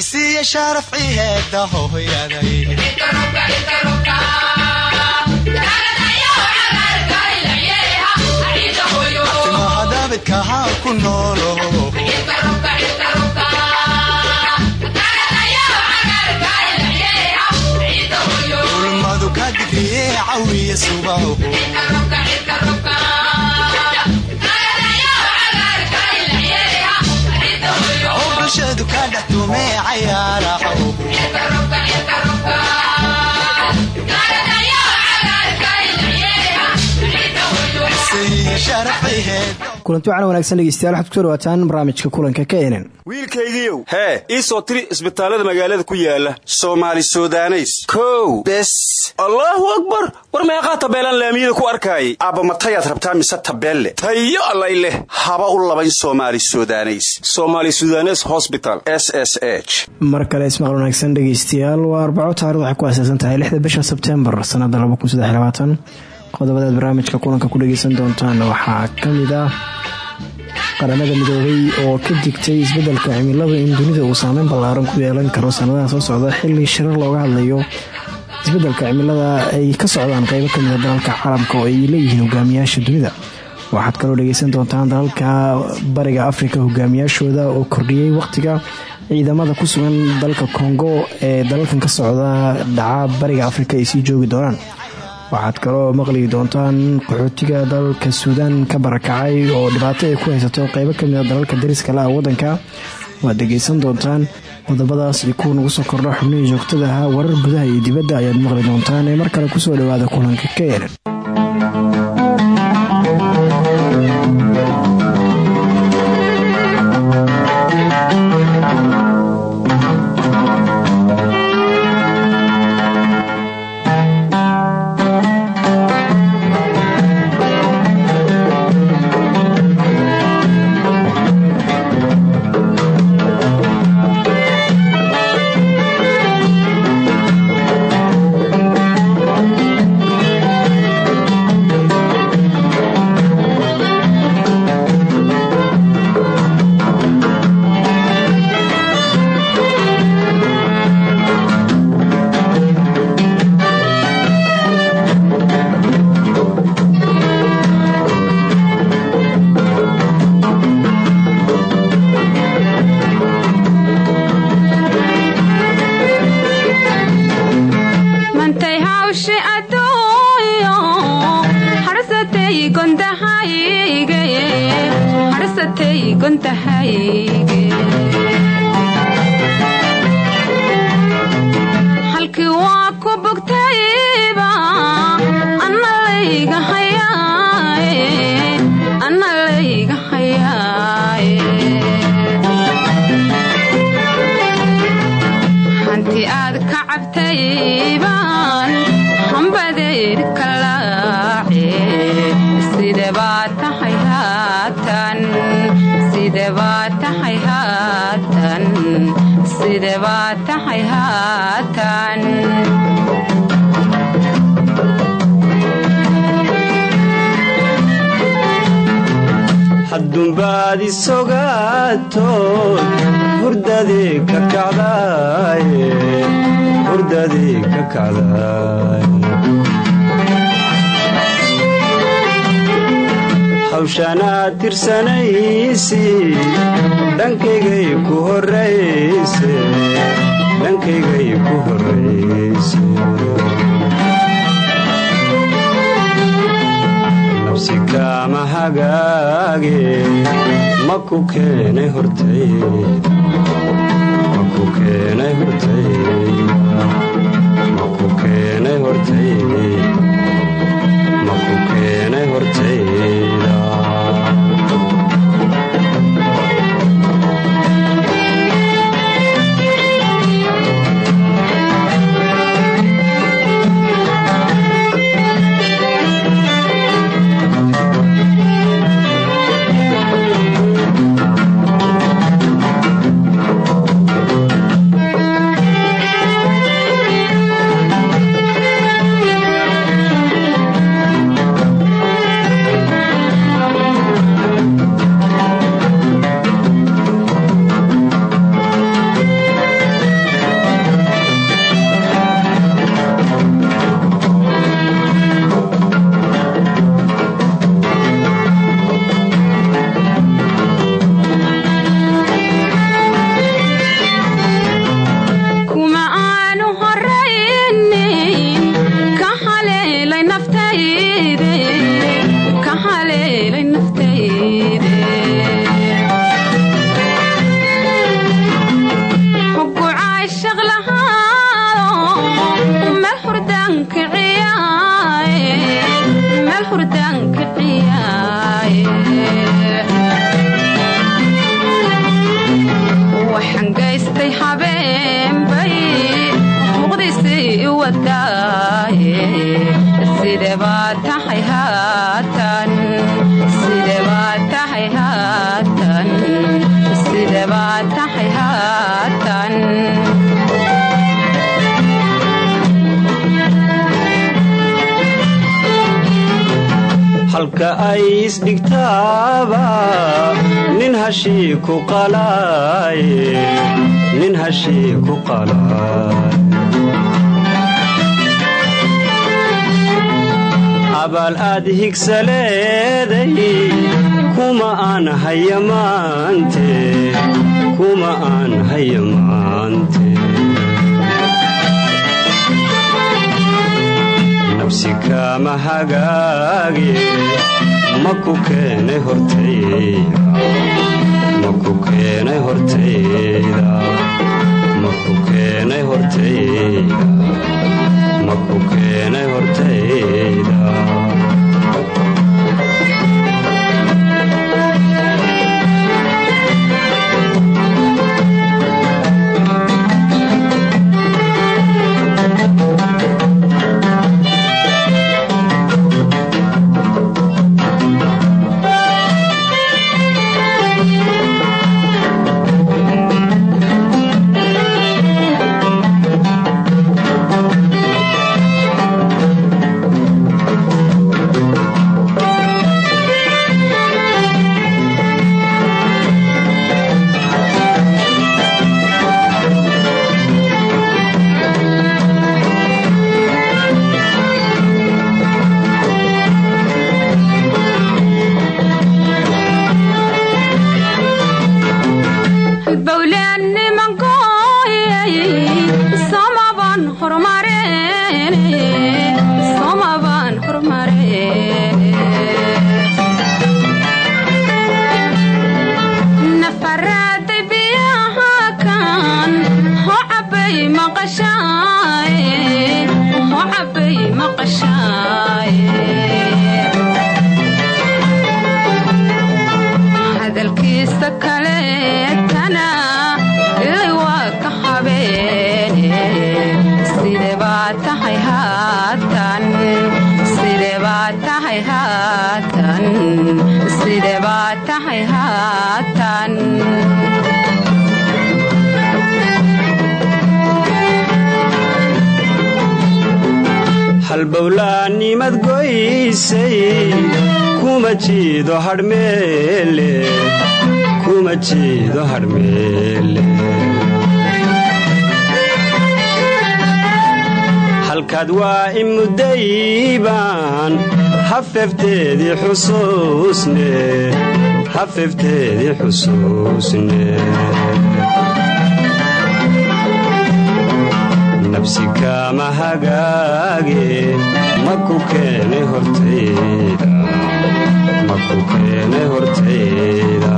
cisiiya sharaf ciheeda hooyaday hadabidkahaa ku noolo. Ulmadu ka digriye cawiya subaho bulshadu ka dhex tume cayaaraho kulanti wacan wanaagsan dhegeystayaal waxaad ku soo dhawaataan barnaamijka kulanka kenen wiilkaygiiow hee ii soo tiri isbitaallada magaalada ku yaalla soomaali sudaneys. Kow. Bes. Allaahu akbar. War meeqaa tabeelaan laamiyada ku arkaayay aabba matayaad rabtaa mise tabeelle? Tayo allay leh. Haba u labayn somaali sudaneys. Somaali sudanes hosbital s s h. Mar kale ismaqal wanaagsan dhegeystayaal waa arbaco taarikh waxay ku aasaasan tahay lixda bisha sebtembar sannada qodobadaad barnaamijka kulanka ku dhageysan doontaan waxaa ka mid ah qaramada midoobay oo ka digtay isbeddelka cimilada in dunida uu saameyn ballaaran ku yeelan karo sanadaha soo socda xilli shirar looga hadlayo isbeddelka cimilada ay ka socdaan qeybo kamida ah dalalka caalamka oo ay leeyihiin hogaamiyaasha dunida. Waxaad kaloo dhageysan doontaan dalalka bariga afrika hogaamiyaashooda oo kordhiyey waqtiga ciidamada ku sugan dalka kongo ee dalalkan ka socda dhaca bariga afrika ay sii joogi doonaan waxaad kaloo maqli doontaan qaxootiga dalka suudaan ka barakacay oo dhibaato ay ku haysato qeybo ka mid a ah dalalka dariska la wadanka waad dhegeysan doontaan qodobadaas iyo kuwa nagu soo kordha xubnihii joogtada ahaa warar gudaha iyo dibadda ayaad maqli doontaan ee mar kale ku soo dhawaada kulanka ka kaama hagaage ma ku keenay hortayda haatan halka ay isdhigtaaba nin hashii ku qalaaye nin hashii ku qalaaye abaal aad higsaleeday kuma aan haya maante kuma aan haya maante nabsi kaama hagaage ma ku keenay hortayda ma ku keenay hortayda ma ku keenay hortayda ma ku keenay hortayda goysay kuma jiido hadhmeele kuma jiido hadhmeele halkaad waa i muddaybaan hafefteedii xusuusne hafefteedii xusuusne nabsi kaama hagaage ma ku keenay hortayda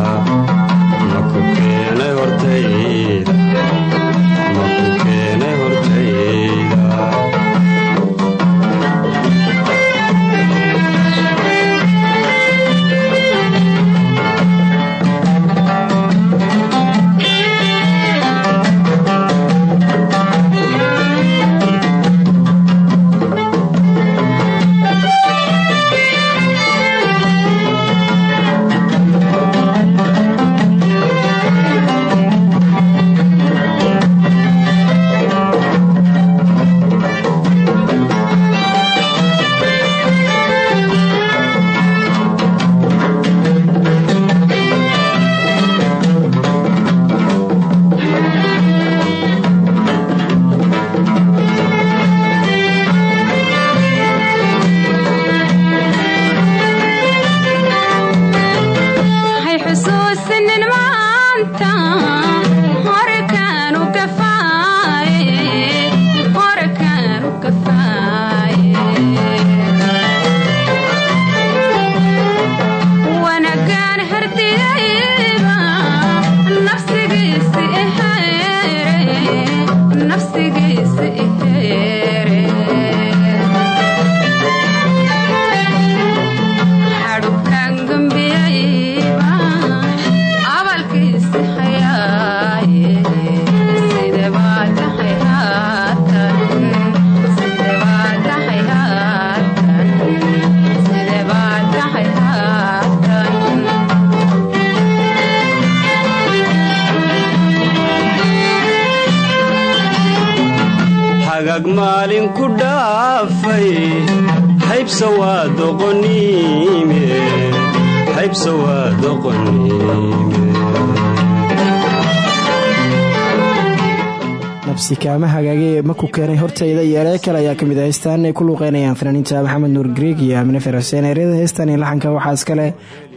keenay hortayda iyo eree kale ayaa ka mid ah heystaan ay ku luuqeynayaan fanaaniinta maxamed nuur grieg iyo amine feraseen eryada heystan iyo laxanka waxaa iskale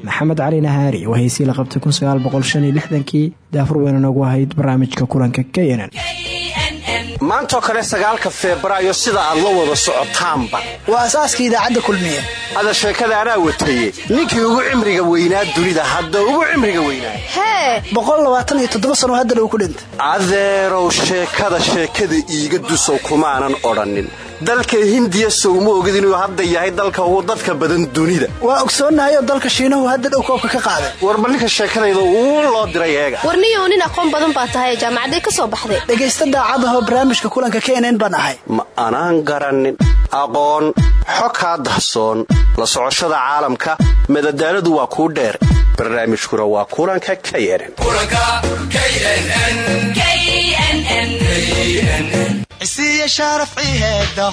maxamed cali nahaari oo heysii la qabtay kii daafur weyna noogu ahayd barnaamijka kulanka k maantoo kale sagaalka febraayo sida aad la wada socotaanba. Waa asaaska idaacadda kulmiye. Hada sheekada anaa wataye ninkii ugu cimriga weynaa dunida hadda ugu cimriga weynaa. Hee! Sano hadda dhow ku dhinta adeerow sheekada sheekada iiga dusow kumaanan odhannin dalka hindiya sowma ogid inuu hadda yahay dalka ugu dadka badan dunida. Waa ogsoonnahay oo dalka shiinahu hadda dhow koobka ka qaaday. Warba ninka sheekadayda uu loo diray eega. Warniyow nin aqoon badan baa tahay jaamacaday ka soo baxday. Dhegaysta daacadahoo barnaamijka kulanka knn baan ahay. Ma anaan garannin aqoon xo kaa dahsoon. La socoshada caalamka madadaaladu waa kuu dheer. Barnaamijkuna waa kulanka knn cisiiya shaaraf ciheeda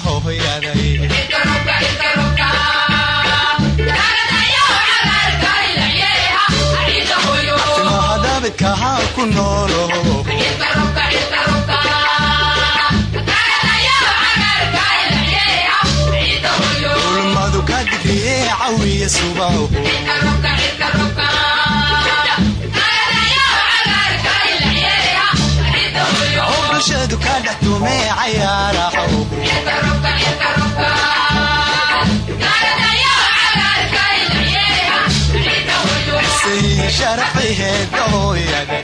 bulshadu ka dhex tumee hooyaday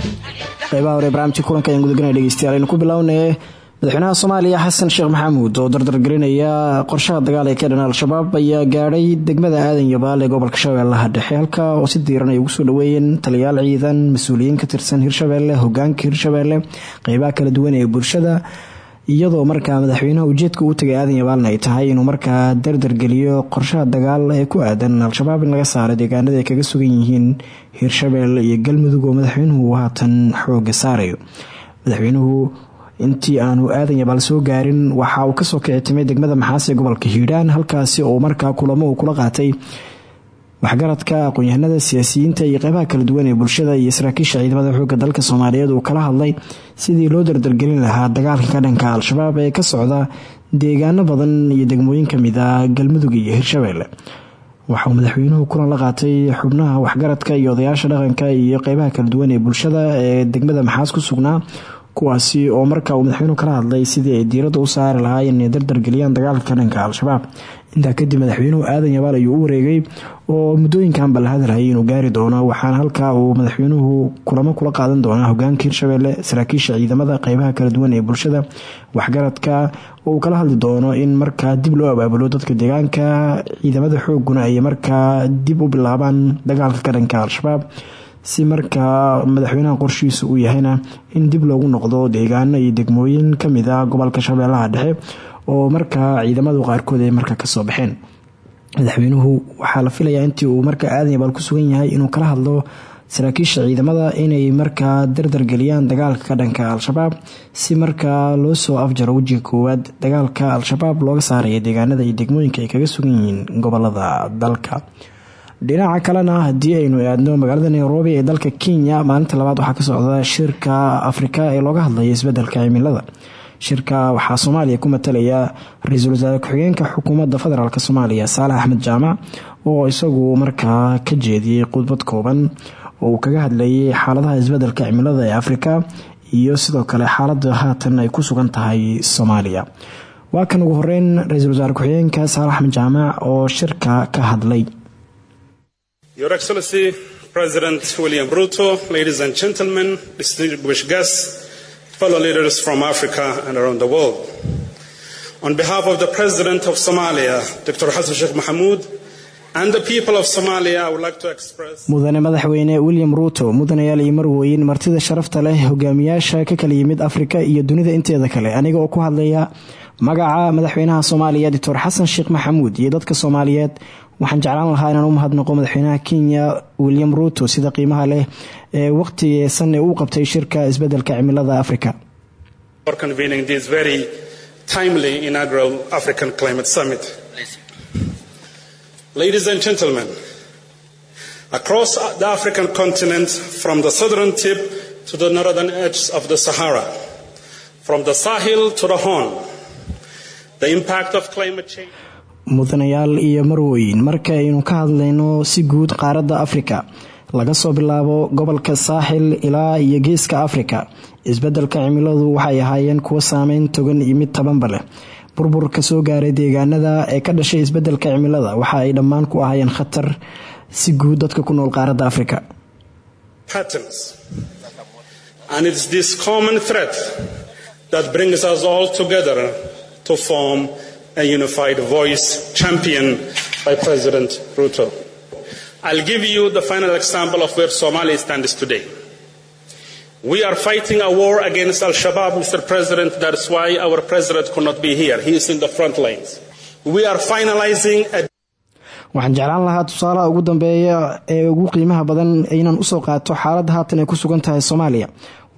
qeybaha hore barnaamijka kulanka ayaan gudaganaya dhegeystayaal aynu ku bilownay madaxweynaha soomaaliya xasan sheekh maxamuud oo dardargelinaya qorshaha dagaal ee ka dhan al-shabaab ayaa gaadhay degmada aadan yabaal ee gobolka shabeellaha dhexe. Halka oo si diiran ay ugu soo dhaweeyeen taliyaal ciidan mas'uuliyiin ka tirsan hirshabeelle hogaanka hirshabeelle qeybaha kala duwan ee bulshada. Iyadoo markaa madaxweynaha ujeedka uu tagay aadan yabaalna ay tahay inuu markaa dardargeliyo qorshaha dagaal ee ku aadan al-shabaab in laga saaro deegaanada ay kaga sugan yihiin hirshabeelle iyo galmudug oo madaxweynuhu uu haatan saarayo madaxweynuhu intii aanu aadan yabaal soo gaarin waxa uu ka soo kici timay degmada maxaas ee gobolka hiidhaan halkaasi oo markaa kulamo uu kula qaatay. Waxgaradka aqoon-yahanada siyaasiyiinta iyo qeybaha kala duwan ee bulshada iyo saraakiisha ciidamada xoogga dalka soomaaliyeed uu kala hadlay sidii loo dardargelin lahaa dagaalka ka dhanka al-shabaab ee ka socda deegaano badan iyo degmooyin ka mid a galmudug iyo hirshabeelle waxauu madaxweynuhu kulan la qaatay xubnaha waxgaradka iyo odayaasha dhaqanka iyo qeybaha kala duwan ee bulshada ee degmada maxaas ku sugnaa kuwaasi oo markaa uu madaxweynuhu kala hadlay sidii ay diiradda u saari lahaayeen inay dardargeliyaan dagaalka ka dhanka al-shabaab. Intaa kadib madaxweynuhu aadan yabaal ayuu u wareegay oo muddooyinkanba la hadalhayay inuu gaari doono waxaana halkaa uu madaxweynuhu kulamo kula qaadan doonaa hogaanka hirshabeelle saraakiisha ciidamada qeybaha kala duwan ee bulshada waxgaradka oo uu kala hadli doono in markaa dib loo abaabulo dadka deegaanka ciidamada xooguna ay markaa dib u bilaabaan dagaalka ka al-shabaab si markaa madaxweynaha qorshihiisa uu yahayna in dib loogu noqdo deegaano iyo degmooyin ka mid ah gobolka shabeellaha dhexe oo markaa ciidamadu qaarkood ay markaa ka soo baxeen. Madaxweynuhu waxaa la filayaa intii uu markaa aadan yabaal ku sugan yahay inuu kala hadlo saraakiisha ciidamada inay markaa dardargeliyaan dagaalka ka dhanka al-shabaab si markaa loo soo afjaro wejiga koowaad dagaalka al-shabaab looga saaraya deegaanada iyo degmooyinka ay kaga sugan yihiin gobollada dalka dhinaca kalena haddii aynu aadno magaalada nairobi ee dalka kenya maalinta labaad waxaa ka socda shirka afrika ee looga hadlaya isbeddelka cimilada. Shirka waxaa soomaaliya ku matalaya ra'iisul wasaare ku-xigeenka xukuumadda federaalk soomaaliya saalax axmed jaamac oo isagu markaa ka jeediyey khudbad kooban oo uu kaga hadlayay xaaladaha isbeddelka cimilada ee afrika iyo sidoo kale xaalada haatan ay ku sugan tahay soomaaliya. Waa kan ugu horeyn ra'iisul wasaare ku-xigeenka saalax axmed jaamac oo shirka ka hadlay Your Excellency, President William Ruto, ladies and gentlemen, distinguished guests, fellow leaders from Africa and around the world. On behalf of the President of Somalia, Dr. Hassan Sheikh express. mudane madaxweyne william ruuto mudanayaal iyo marwooyin martida sharafta leh hogaamiyaasha ka kala yimid afrika iyo dunida inteeda kale aniga oo ku hadlaya magaca madaxweynaha soomaaliya doctor xasan sheekh maxamuud iyo dadka soomaaliyeed waxaan jeclaan lahaa inaan u mahadnaqo madaxweynaha kenya william ruuto sida qiimaha leh ee waqtigeesan ee uu qabtay shirka isbeddelka cimilada afrika mudanayaal iyo marweyn marka aynu ka hadlayno si guud qaaradda afrika laga soo bilaabo gobolka saaxil ilaa iyo geeska afrika isbeddelka cimiladu waxay ahaayeen kuwo saameyn togan iyo mid tabanba leh burbur ka soo gaaray deegaanada ee ka dhashay isbeddelka cimilada waxa ay dhammaan ku ahaayeen khatar si guud dadka ku nool qaaradda afrika. And a unified voice championed by President Ruto. I'll give you the final example of where Somalia stands today. We are fighting a war against Al Shabaab, Mr. President. That's why our president could not be here. He is in the front lines. We are finalizing a waxaan jeclaan lahaa tusaalaha ugu dambeeya ee ugu qiimaha badan inaan u soo qaato xaaladda haatan ay ku sugan tahay soomaaliya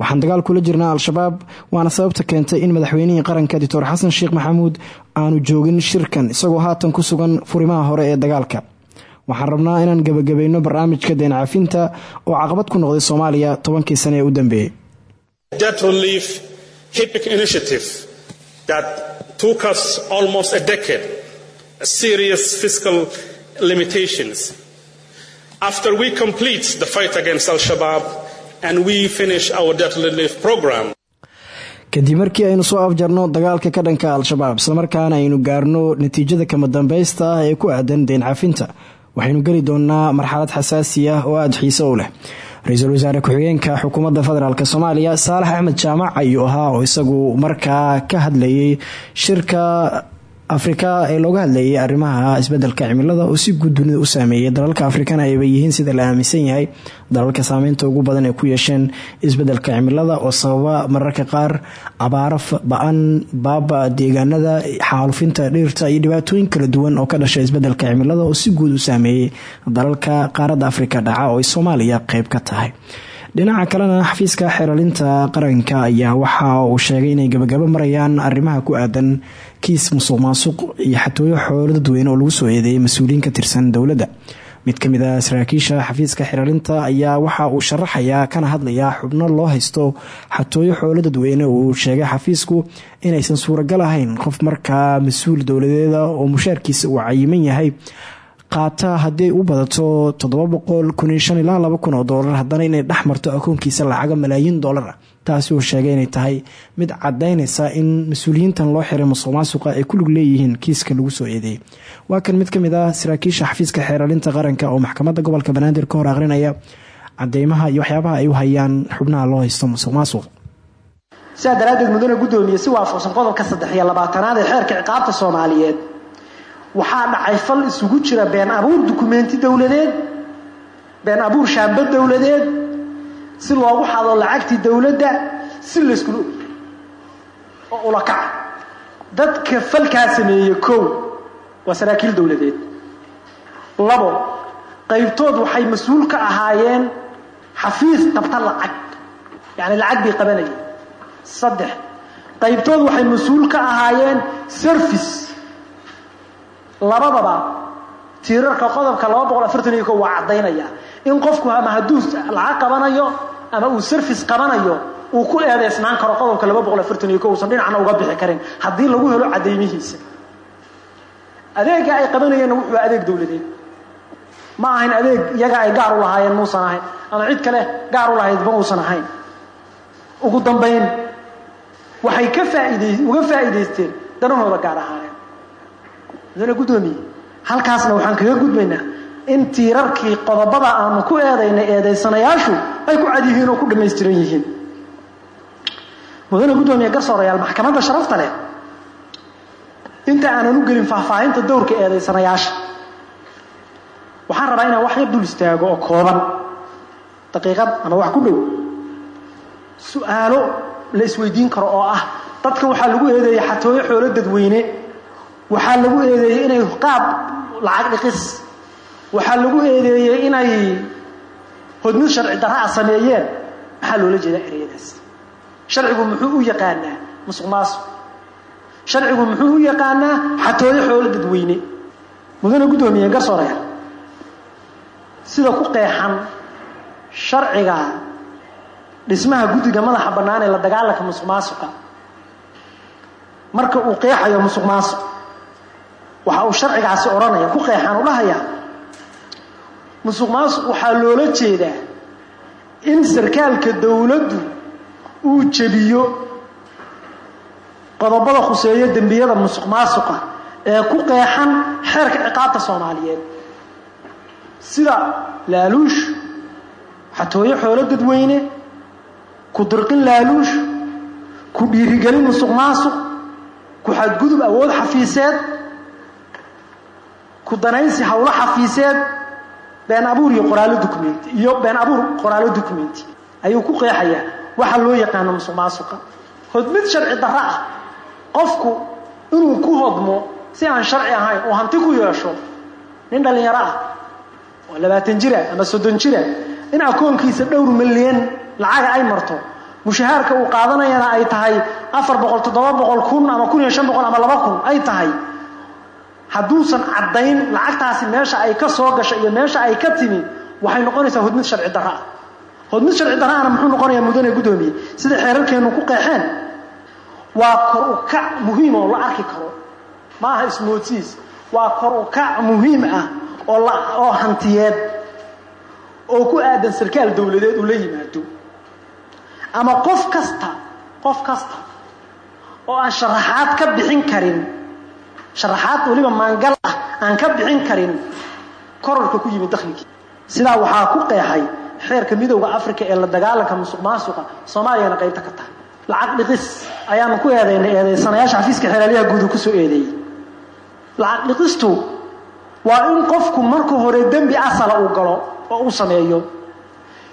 waxaan dagaal kula jirnaa al-shabaab waana sababta keentay in madaxweynihii qaranka doctor xasan sheekh maxamuud aanu joogin shirkan isagoo haatan ku sugan furimaha hore ee dagaalka waxaan rabnaa inaan gebagabayno barnaamijka deen cafinta oo caqabad ku noqday soomaaliya tobankii sane ee u dambeeyey. After we complete the fight against Al Shabaab and we finish our debt relief program, kadib markii aynu soo afjarno dagaalka ka dhanka al-shabaab islamarkaana aynu gaarno natiijada kama dambaysta ah ee ku aadan deen cafinta waxaynu geli doonaa marxalad xasaasi ah oo aada xiise u leh. Ra'iisul wasaare ku-xigeenka xukuumadda federaalk soomaaliya saalax axmed jaamac ayuu ahaa oo isagu markaa ka hadlayay shirka afrika ee looga hadlayay arrimaha isbeddelka cimilada oo si guud dunida u saameeyay. Dalalka afrikana ayba yihiin sida la aaminsan yahay dalalka saameynta ugu badan ee ku yeesheen isbeddelka cimilada oo sababa mararka qaar abaaro ba'an baaba deegaanada xaalufinta dhirta iyo dhibaatooyin kala duwan oo ka dhasha isbeddelka cimilada oo si guud u saameeyey dalalka qaaradda afrika dhaca oo soomaaliya qeyb ka tahay. Dhinaca kalena xafiiska xeeralinta qaranka ayaa waxa uu sheegay inay gabagabo marayaan arrimaha ku aadan kiis musuq maasuq iyo xatooyo xoolo dadweyne oo lagu soo eedeeyay mas'uuliyiin ka tirsan dowladda. Mid ka mid a saraakiisha xafiiska xeeralinta ayaa waxa uu sharaxayaa kana hadlayaa xubno loo haysto xatooyo xoolo dadweyne uu sheegay xafiisku inaysan suuragal ahayn. Qof markaa mas'uul dowladeeda oo mushaarkiisa uu cayiman yahay qaata haddii u badato ilaa oo doolar haddana inay dhex marto akoonkiisa lacaga malaayiin doolar ah taasi uu sheegay inay tahay mid cadaynaysa in mas'uuliyiintan loo xiray musuq maasuqa ay ku lug leeyihiin kiiska lagu soo eedeeyay waa kan mid ka mid ah saraakiisha xafiiska xeeralinta qaranka oo maxkamadda gobolka banaadir ka hor aqrinaya cadeymaha iyo waxyaabaha ay u hayaan xubnaha loo haysto musuq maasuq sidaa guddoomiye si waafaqsan qodobka saddex iyo ee xeerka ciqaabta soomaaliyeed. Waxaa dhacay fal isugu jira been abuur dukumenti dowladeed been abuur shaamba dowladeed si loogu xado lacagtii dowladda si layskula ogyahay oo ula kaca. Dadka falkaa sameeyey kow waa saraakiil dowladeed. Labo qaybtood waxay mas'uul ka ahaayeen xafiis qabta lacag yacni lacag bay qabanayeen. Saddex qaybtood waxay mas'uul ka ahaayeen service. Labadaba tiirarka qodobka waa caddaynaya. In qofku ama hadduu lacag qabanayo ama uu service qabanayo uu ku eedaysnaan karo qodobka usan dhinacna uga bixi karin. Haddii lagu helo cadaymihiisa adeega ay qabanayeenna wuxuu adeeg dowladeed. Ma ahayn adeeg iyaga ay gaar u lahaayeen muusan ahayn ama cid kale gaar u lahayd ma uusan ahayn. Ugu dambayn waxay ka faaid uga faa'iidaysteen danahooda gaar ahaaneen mudane guddoomiye halkaasna waxaan kaga gudbaynaa in tiirarkii qodobada aanu ku eedaynay eedaysanayaashu ay ku cad yihiin oo ku dhammaystiran yihiin. Mudane guddoomiye garsoorayaal maxkamadda sharafta leh inta aanan u gelin faahfaahinta dowrka eedaysanayaasha. Waxaan rabaa inaan wax yar dul istaago oo kooban daqiiqad ama wax ku dhow. Su'aalo la isweydiin karo oo ah dadkan waxaa lagu eedeeyey xatooyo xoolo dadweyne waxaa lagu eedeeyey inay qaab lacag dhiqis waxaa lagu eedeeyey inay hodmid sharci darra a sameeyeen. Maxaa loola jeedaa ereyadaas. Sharcigu muxuu u yaqaanaa musuq maasuq sharcigu muxuu u yaqaanaa xatooyo xoolo dadweyne. Mudane guddoomiye garsooreer sida ku qeexan sharciga dhismaha guddiga madaxa bannaan ee la dagaalanka musuq maasuqa marka uu qeexayo musuq maasuq waxa uu sharcigaasi odhanaya ku qeexan u dhahaya musuq maasuq waxaa loola jeedaa in sarkaalka dowladdu uu jebiyo qodobada khuseeyo dembiyada musuq maasuqa ee ku qeexan xeerka ciqaabta soomaaliyeed. Sida laaluush xatooyo xoolo dadweyne ku dirqin laaluush ku dhiirigelin musuq maasuq ku xadgudub awood xafiiseed ku danaysi howlo xafiiseed been abuur iyo qoraallo documenti iyo been abuur qoraallo documenti ayuu ku qeexayaa waxa loo yaqaano musuq hodmid sharci darro ah. Qofku inuu ku hodmo si aan sharci ahayn oo hanti ku yeesho nin dhallinyaro ah oo labaatan jira ama soddon jira in akoonkiisa dhowr milyan lacaga ay marto mushahaarka uu qaadanayana ay tahay afar boqol toddoba boqol kun ama kun iyo shan boqol ama laba kun ay tahay hadduusan caddayn lacagtaasi meesha ay ka soo gashay iyo meesha ay ka timi waxay noqonaysaa hodmid sharci darro ah hodmid sharci darraana muxuu noqonayaa mudane guddoomiye sida xeerarkeennu ku qeexeen waa kor u kac muhiim oo la arki karo. Ma aha ismoodsiis. Waa kor u kac muhiim ah oo oo hantiyeed oo ku aadan sarkaal dowladeed uu la yimaado. Ama qof kasta qof kasta oo aan sharaxaad ka bixin karin sharaxaad weliba maangal ah aan ka bixin karin korarka ku yimid dakhligii sidaa waxaa ku qeexay xeerka midowda africa ee la dagaalanka musuq maasuqa soomaaliyana qaybta ka tahay. Lacag dhiqis ayaanu ku eedaynay eedaysanayaasha xafiiska xeelaalyaha guudu ku soo eedeeyey. Lacag dhiqistu waa in qofku marka hore dembi asala uu galo oo uu sameeyo.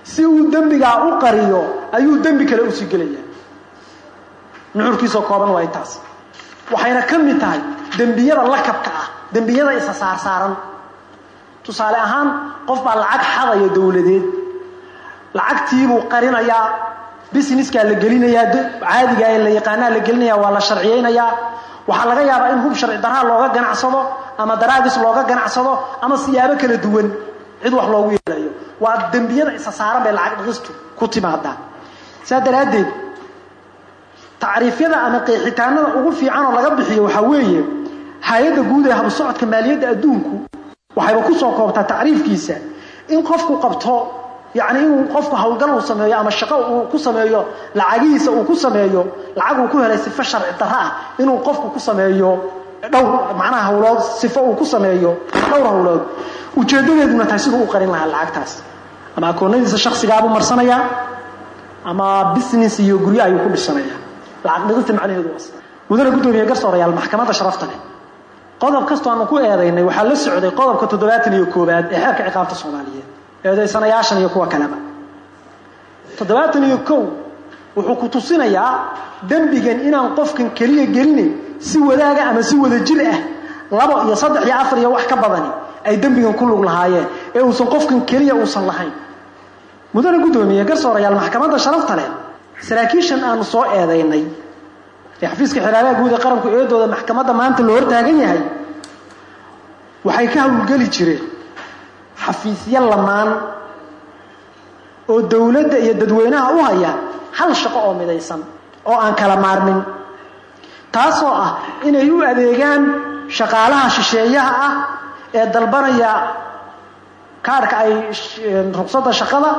Si uu dembigaa u qariyo ayuu dembi kale u sii gelaya nuxurkiisoo kooban waa intaas waxayna ka mid tahay dembiyada lakabka ah dembiyada isa saarsaaran tusaale ahaan qof baa lacag xadaya dowladeed lacagtiibuu qarinayaa businesskaa la gelinayaa caadiga ee la yaqaanaa la gelinaya waa la sharciyaynayaa waxaa laga yaabaa in hub sharci daraa looga ganacsado ama daraagis looga ganacsado ama siyaabo kala duwan. Cid wax loogu yeelayo. Waa dembiyada isa saaran bay lacag dhiqistu ku timaadaa saa daraaddeed tacriifyada ama qeexitaanada ugu fiicanoo laga bixiyo waxaa weeye hay'adda guud ee habsocodka maaliyadda adduunku waxayba ku soo koobtaa tacriifkiisa. In qofku qabto yacni inuu qofku howlgal uu sameeyo ama shaqo uu ku sameeyo lacagihiisa uu ku sameeyo lacag uu ku helay sifo sharci darro ah inuu qofku ku sameeyo dhowr macnaha hawlood sifo uu ku sameeyo dhowr hawlood ujeeddadeeduna tahay siduu u qarin lahaa lacagtaas. Ama akoonadiisa shaksigaabuu marsanayaa ama business iyo guryo ayuu ku dhisanayaa lacag dhigista macnaheedu waas mudane guddoomiye garsoorayaal maxkamadda sharafta qodob kastoo aanu ku eedaynay waxaa la socday qodobka toddobaatan iyo koowaad ee xeerka ciqaabta soomaaliyeed eedaysanayaashan iyo kuwa kaleba. Toddobaatan iyo kow wuxuu ku tusinayaa dembigan inaan qofkan keliya gelinayn si wadaaga ama si wada ah labo iyo saddex iyo afar iyo wax ka badani ay dembigan ku lug lahaayeen ee uusan qofkan keliya uusan lahayn. Mudane guddoomiye garsoorayaal maxkamadda sharafta leh saraakiishan aanu soo eedaynay. Ee xafiiska xiraalaha guud ee qaranku eedooda maxkamadda maanta loo hortaagan yahay waxay ka hawlgeli jireen xafiisyo lamaan oo dowladda iyo dadweynaha u haya hal shaqo oo midaysan oo aan kala maarmin. Taasoo ah inay u adeegaan shaqaalaha shisheeyaha ah ee dalbanaya kaarhka ay ruqsadda shaqada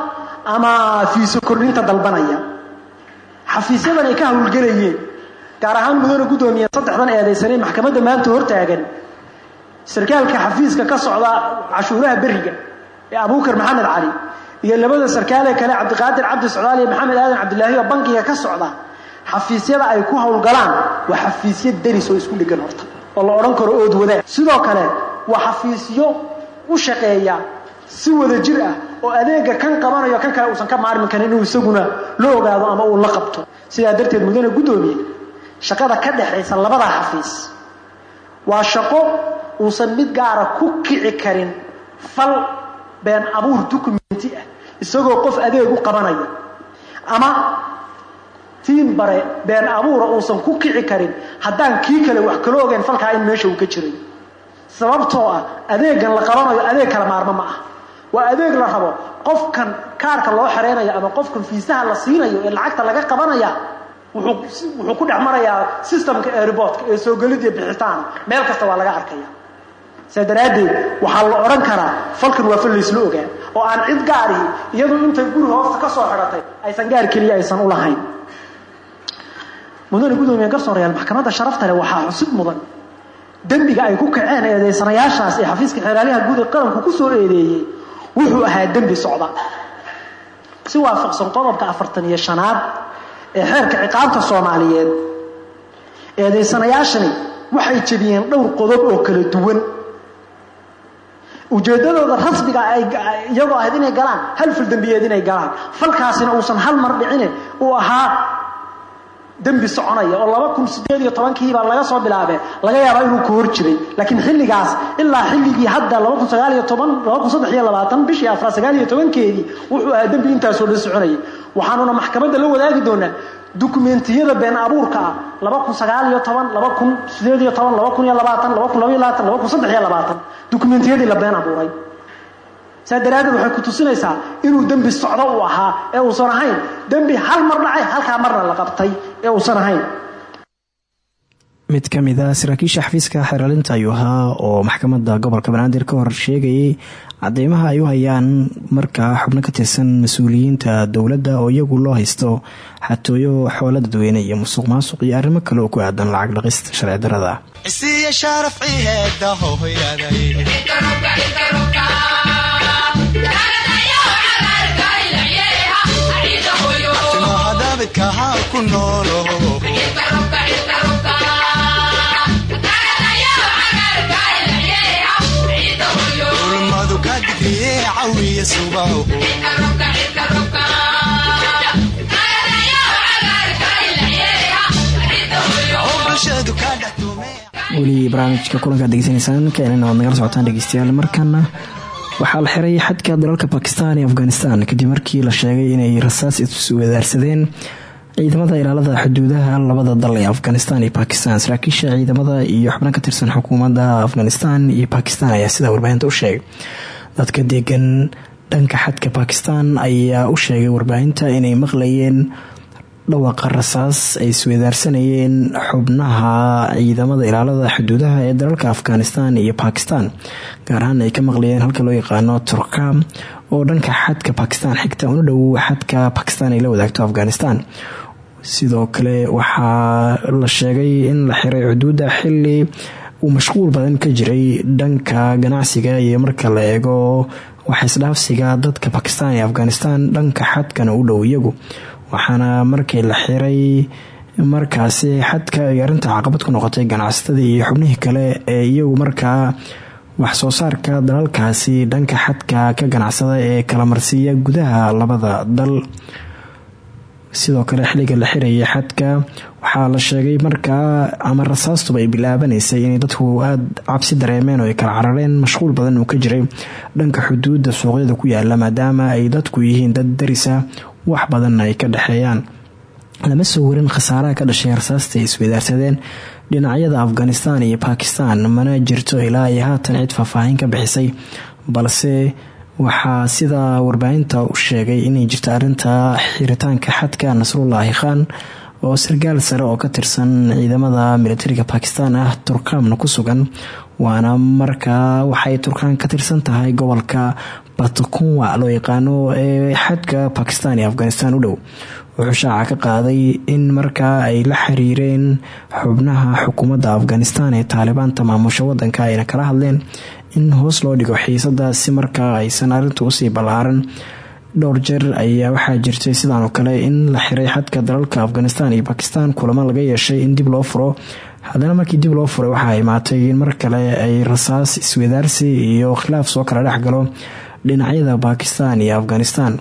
ama fiiso kordhinta dalbanaya xafiisyadan ay ka hawlgelayeen gaar ahaan mudane guddoomiye saddexdan eedaysanay maxkamadda maanta hortaagan sarkaalka xafiiska ka socda cashuuraha beriga ee abuukar maxamed cali iyo labada sarkaalee kale cabdiqaadir cabdi socdaal iyo maxamed aadan cabdilaahi oo bankiga ka socda xafiisyada ay ku hawlgalaan waa xafiisyo deris oo isku dhegan horta oo la odhan karo ood wadaag. Sidoo kale waa xafiisyo u shaqeeya si wada jir ah oo adeega kan qabanayo kan kale uusan ka maarmi karin inuu isaguna la ogaado ama uu la qabto. Sidaa darteed mudane guddoomiye shaqada ka dhexaysa labadaa xafiis waa shaqo uusan mid gaara ku kici karin fal been abuur dukumenti ah isagoo qof adeeg u qabanaya ama tiin bare been abuura uusan ku kici karin haddaan kii kale wax kala ogeyn falkaa in meesha uu ka jiray. Sababtoo ah adeegan la qabanayo adeeg kala maarmo ma ah waa adeeg la rabo. Qofkan kaarka loo xereynayo ama qofkan fiisaha la siinayo ee lacagta laga qabanaya wuxuu ku dhex marayaa systemka airportka ee soo gelid iyo bixitaan. Meel kasta waa laga arkaya. Saa daraaddeed waxaa la odhan karaa falkan waa fal laysla ogaa oo aan cid gaarihi iyadu intay guri hoosta ka soo xidhatay aysan gaar keliya aysan u lahayn. Mudane gudoomiye garsoorayaal maxkamadda sharafta leh waxaa xusid mudan. Dembiga ay ku kaceen eedaysanayaashaas ee xafiiska xeeraalyaha guud ee qaranku ku soo eedeeyey wuxuu ahaa dembi socda. Si waafaqsan qodobka afartan iyo shanaad ee xeerka ciqaabta soomaaliyeed eedaysanayaashani waxay jebiyeen dhowr qodob oo kala duwan. Ujeeddadooda rasmiga iyagoo ahayd inay galaan hal fil dembiyeed inay galaan. Falkaasina uusan hal mar dhicine uu ahaa dembi soconaya oo laba kun sideed iyo tobankiibaa laga soo bilaabe laga yaabaa inuu ka hor jiray. Laakiin xilligaas ilaa xilligii hadda laba kun sagaal iyo toban laba kun saddex iyo labaatan bishii afraad sagaal iyo tobankeedii wuxuu ahaa dembi intaasoo dhan soconayay. Waxaanuna maxkamadda la wadaagi doonaa dukumentiyada been abuurka ah laba kun sagaal iyo toban laba kun sideed iyo toban laba kun iyo labaatan laba kun laba iyo labaatan laba kun saddex iyo labaatan. Dukumentiyadii la been abuuray saa daraaddeed waxay ku tusinaysaa inuu dembi socdo uu ahaa ee uusan ahayn. Dembi hal mar dhacay halkaa marna la qabtay ee uusan ahayn. Mid ka mid a saraakiisha xafiiska xeeralinta ayuu ahaa oo maxkamadda gobolka banaadir ka hor sheegayay cadeymaha ay u hayaan markaa xubno ka tirsan mas'uuliyiinta dowladda oo iyagu loo haysto xatooyo xoola dadweyne iyo musuq maasuq iyo arrimo kale oo ku aadan lacag dhaqista sharci darada weli barnaamijka kulankaad degeysanaysaan keenana waad nagala socotaan dhegeystayaal markana. Waxaa la xiray xadka dalalka bakistan iyo afghanistan kadib markii la sheegay inay rasaas iswadaarsadeen ciidamada ilaalada xuduudaha labada dal ee afghanistan iyo bakistan saraakiisha ciidamada iyo xubno ka tirsan xukuumadda afghanistan iyo bakistan ayaa sidaa warbaahinta u sheegay. Dadka degan dhanka xadka bakistan ayaa u sheegay warbaahinta inay maqlayeen dhawaqa rasaas ay isweydaarsanayeen xubnaha ciidamada ilaalada xuduudaha ee dalalka afghanistan iyo bakistan gaar ahaan ay ka maqlayeen halka loo yaqaano turkam oo dhanka xadka bakistan xigta una dhow xadka bakistan ay la wadaagto afghanistan sidoo kale waxaa la sheegay in la xiray xuduudda xili uu mashquul badan ka jiray dhanka ganacsiga iyo marka la eego waxaisdhaafsiga dadka bakistan iyo afghanistan dhanka xadkana u dhow iyagu. Waxaana markii la xiray markaasi xadka ay arrinta caqabad ku noqotay ganacsatadii iyo xubnihii kale ee iyagu markaa wax soo saarka dalalkaasi dhanka xadka ka ganacsada ee kala marsiiya gudaha labada dal sidoo kale xilliga la xirayay xadka. Waxaa la sheegay markaa ama rasaastuba ay bilaabanaysay inay dadku aada cabsi dareemeen oo ay kala carareen mashquul badan uu ka jiray. Dhanka xuduudda suuqyada ku yaalla maadaama ay dadku yihiin dad darisa wax badanna ay ka dhexeeyaan lama soo warin khasaaraha ka dhashay rasaasta ay iswadaarsadeen dhinacyada afghanistan iyo bakistan mana jirto ilaa ay haatan cid faahfaahin ka bixisay balse waxaa sida warbaahinta u sheegay inay jirto arinta xiritaanka xadka nasrullaahi khan oo sargaal sare oo ka tirsan ciidamada militariga bakistan ah turkamna ku sugan waana markaa waxay turkaan ka tirsan tahay gobolka batkunwa loo yaqaano ee xadka bakistan iyo afghanistan u dhow. Wuxuu shaaca ka qaaday in markaa ay la xiriireen xubnaha xukuumadda afghanistan ee taalibaanta maamusha wadanka ayna kala hadleen in hoos loo dhigo xiisada si markaa aysan arintu u sii ballaaran. Dhowr jeer ayaa waxaa jirtay sidaan oo kale in la xiray xadka dalalka afghanistan iyo bakistan kulamo laga yeeshay in dib loo furo. Haddana markii dib loo furay waxaa imaatay in mar kale ay rasaas iswadaarsi iyo khilaaf soo kala dhex galo. Dhinacyada bakistan iyo afghanistan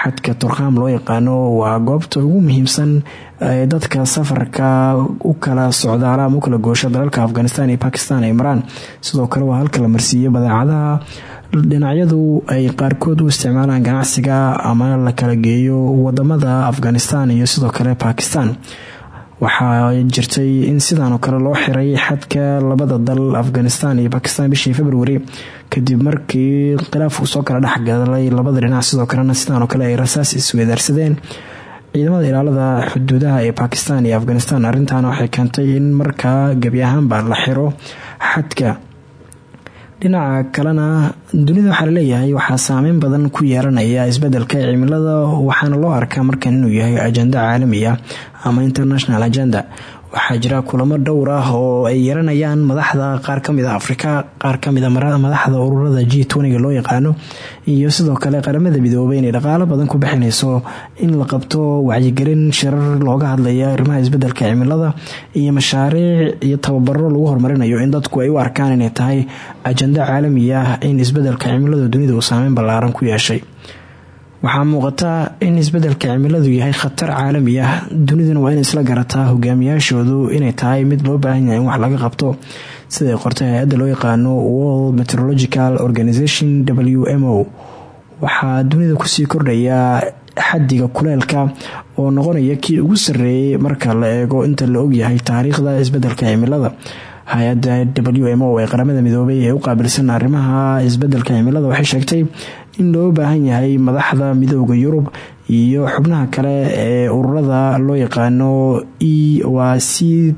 xadka turkham loo yaqaano waa goobta ugu muhiimsan ee dadka safarka u kala socdaala ama u kala goosha dalalka afghanistan iyo bakistan ay maraan sidoo kale waa halka la marsiiyo badeecadaha. Dhinacyadu ay qaarkood u isticmaalaan ganacsiga ama la kala geeyo waddamada afghanistan iyo sidoo kale bakistan waxaa jirtay in sidaanoo kale loo xiray xadka labada dal afghanistan iyo bakistan bishii februari kadib markii khilaafku soo kala dhexgalay labada dhinac. Sidoo kalena sidaanoo kale ay rasaas isweedaarsadeen ciidamada ilaalada xuduudaha ee bakistan iyo afghanistan. Arrintan waxay keentay in markaa gebi ahaanba la xiro xadka. Dhinaca kalena dunida waxaa la leeyahay waxaa saameyn badan ku yeelanaya isbeddelka cimilada waxaana loo arkaa markan inuu yahay ajenda caalami ah ama international agenda waxaa jira kulamo dhowr ah oo ay yeelanayaan madaxda qaar ka mid a afrika qaar ka mid a madaxda ururada g toniga loo yaqaano iyo sidoo kale qaramada midoobay inay dhaqaalo badan ku bixinayso in la qabto wacyigelin shirar looga hadlaya arrimaha isbeddelka cimilada iyo mashaariic iyo tababaro lagu horumarinayo in dadku ay u arkaan inay tahay ajenda caalami ah in isbeddelka cimilada dunida uu saameyn ballaaran ku yeeshay waxaa muuqata in isbeddelka cimiladu yahay khatar caalami ah. Duniduna waa in isla garataa hogaamiyaashoodu inay tahay mid loo baahan yahay wax laga qabto. Siday qortay hay'adda loo yaqaano world meteorological organization w m o. Waxaa dunida ku sii kordhaya xadiga kuleelka oo noqonaya kii ugu sarreeyay marka la eego inta la ogyahay taariikhda isbeddelka cimilada. Hay'adda ee qaramada midoobay ee u qaabilsan arrimaha isbeddelka cimilada waxay sheegtay in loo baahan yahay madaxda midooda yurub iyo xubnaha kale ee ururada loo yaqaano e waa c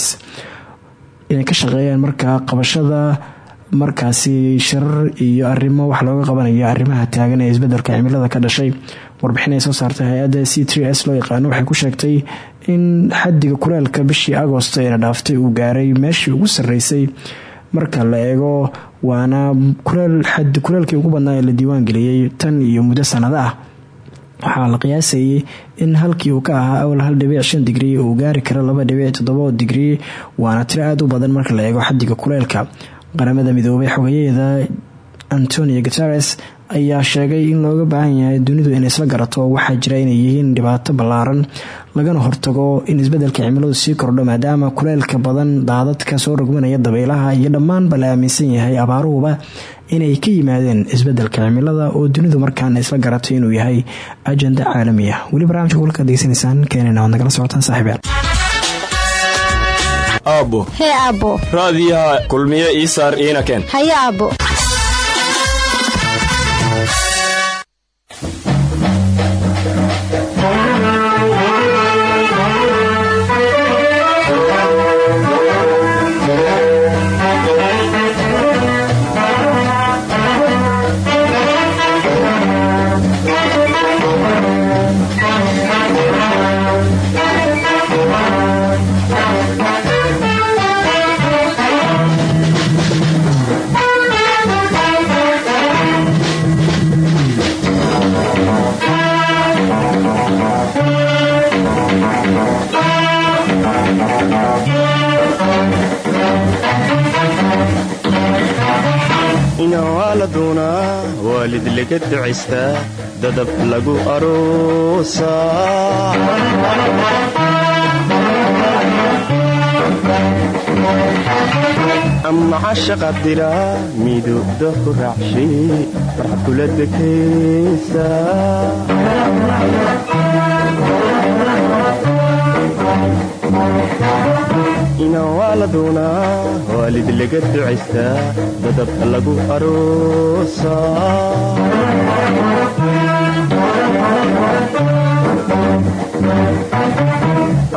s. Inay ka shaqeeyaan markaa qabashada markaasi shirar iyo arrimo wax looga qabanayo arrimaha taagan ee isbeddelka cimilada ka dhashay. Warbixin ay soo saartay hay'adda c s loo yaqaano waxay ku sheegtay in xadiga kuleelka bishii agosto eena dhaaftay uu gaaray meeshii ugu sarreysay marka la eego waana kuleelkii ugu badnaa ee la diiwaan geliyey tan iyo muddo sanado ah. Waxaa la qiyaasayay in halkii uu ka ahaa awal hal dhibic shan digrii uu gaari karo laba dhibic toddobo digrii waana tiro aada u badan marka la eego xadiga kuleelka. Qaramada midoobay xogayaheeda antonio guteres ayaa sheegay in looga baahan yahay dunidu inay isla garato. Waxaa jira inay yihiin dhibaato ballaaran lagana hortago in isbeddelka cimiladu sii kordho maadaama kuleelka badan daadadka soo rogmanaya dabaylaha iyo dhammaanba la aaminsan yahay abaaruhuba inay ka yimaadeen isbeddelka cimilada oo dunidu markaana isla garato inuu yahay ajenda caalami ah weli barnamijka kulka degeysanaysaan keenana waad nagala socotaan saaxiibyaal aabbo. Hee aabbo. Raadiyaha kulmiye ii saar iina keen haye ama cashaqa diraa midooda ku raacshay farxad kula dekaysa inawaa la doonaa waalid laga ducaystaa dadab lagu aroosaa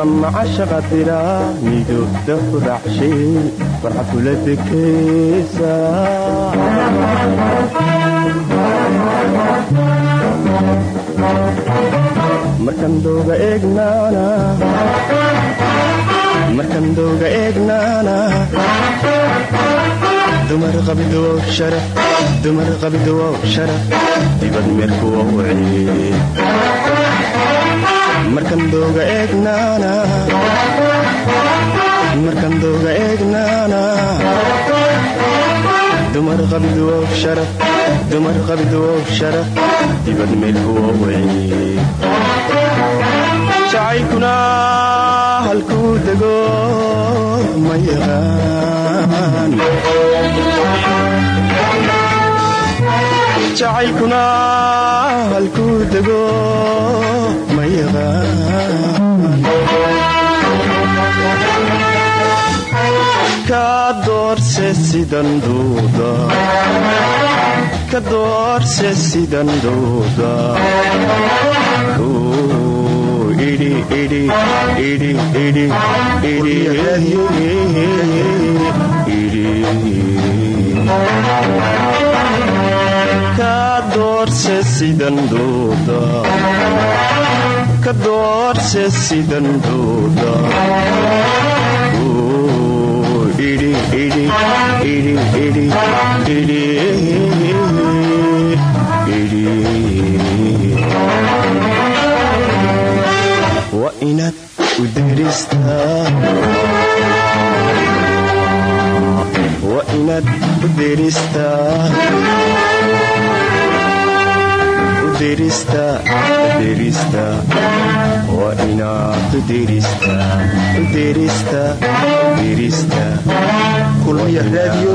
ama cashaqa diraa midooda ku raacshay farxad kula dekaysa markan dooga eegnaana dumar qabidow sharaf dumar qabidow sharaf dibad meerkuwa wacee markan dooga eegnaana markan dooga eegnaana. Dumar qabidwow sharaf dumar qabidwow sharaf dibad meelkuwa wey jacaylkuna halkuu dego ma yaqaan. Jacaylkuna halkuu dego ma yaqaan ka doorse sidan duuda. Duuda. Idhi idhi idhi idhi idhi waa inaad u deristaa waa inaad u deristaa waa inaad u deristaa kulmiya raadiyo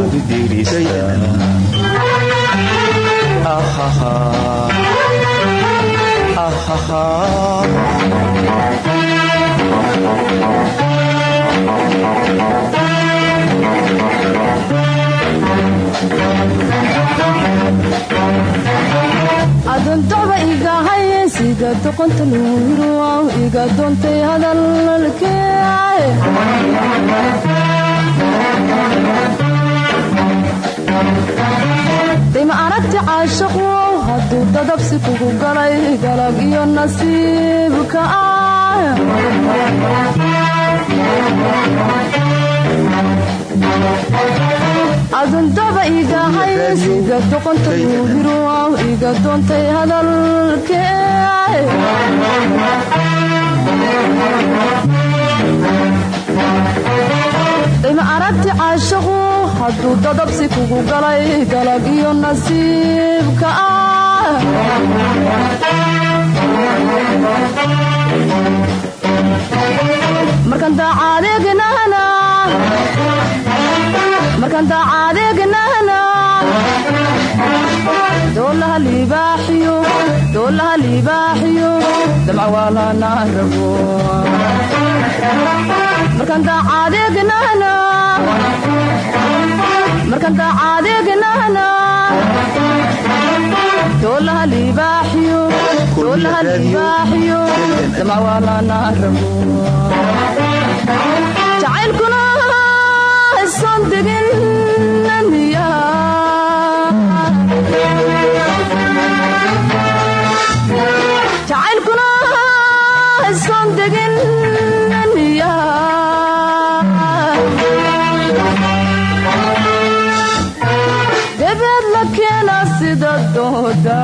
aduntoba igahay sida doqonta luuro iga doontay hadalkee dima aragti caashaqu hadduu dadabsi kugu galay galag iyo nasiibka ah adundaba igahay sida doqonta luuhiro iga doontay hadalkee dima aragti caashaqu hadduu dadabsi kugu galay galag iyo nasiibka ah markan daacadeegnahna markan daacadeegnahna doolaha liibaaxiyo doolaha liibaaxiyo damca waalana rabo. Markan daacadeegnahna markan daacadeegnahna doolaha liibaaxiyo doolaha liibaaxiyo damca waalana rabo. Jacaylkuna debeed la keena sida dooda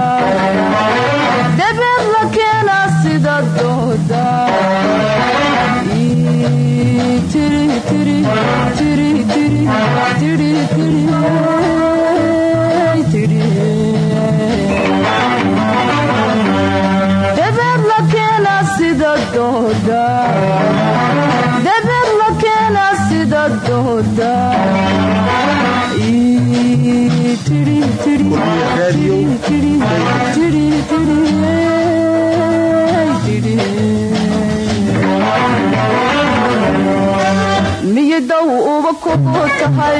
tiri miyidow uba kugu tahay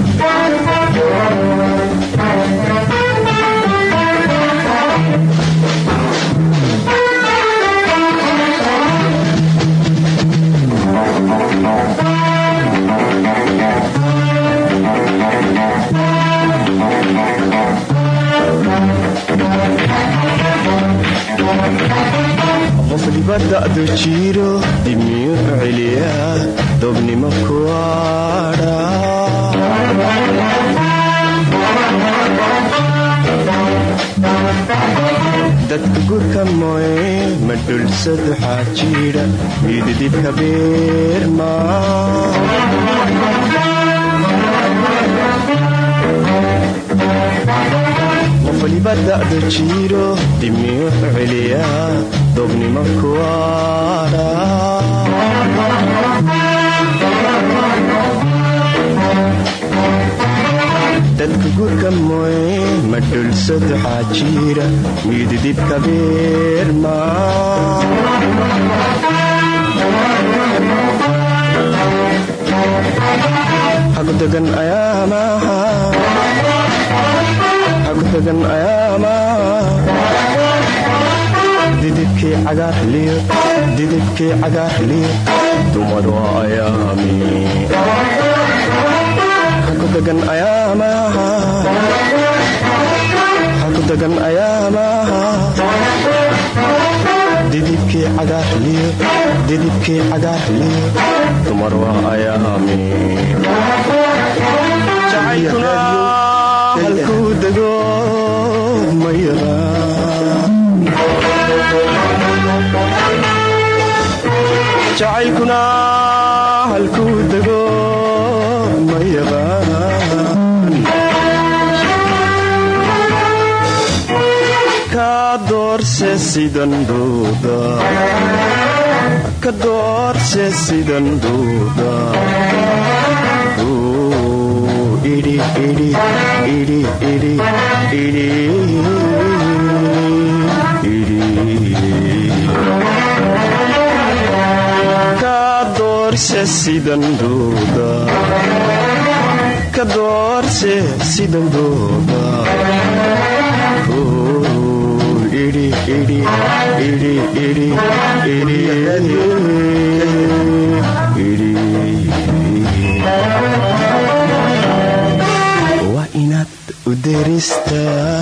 da'du jiiro dibmiyu celiya dobnimo kuwaadha dadka gurka ma dhulsadu xaajiidha ididibka beerma qof waliba da'da jiiro celiya dobnimo kuwaadha dadka gurka mooye ma dhulsadu xaajiira mididibka beerma hagudagan ayaamaha hagudagan cagaarliyo didibkii cagaarliyo dumar waa ayaami. Hakudagan ayaamaha hakudagan ayaamaha didibkii cagaarliyo didibkii cagaarliyo dumar waa ayaami. Halkuu dego ma yaqaan jacaylkuna halkuu dego ma yaqaan ka doorse sidan duuda. Duuda idhi idhi idhi idhi idhi ka doorse sidan idhi waa inaad u deristaa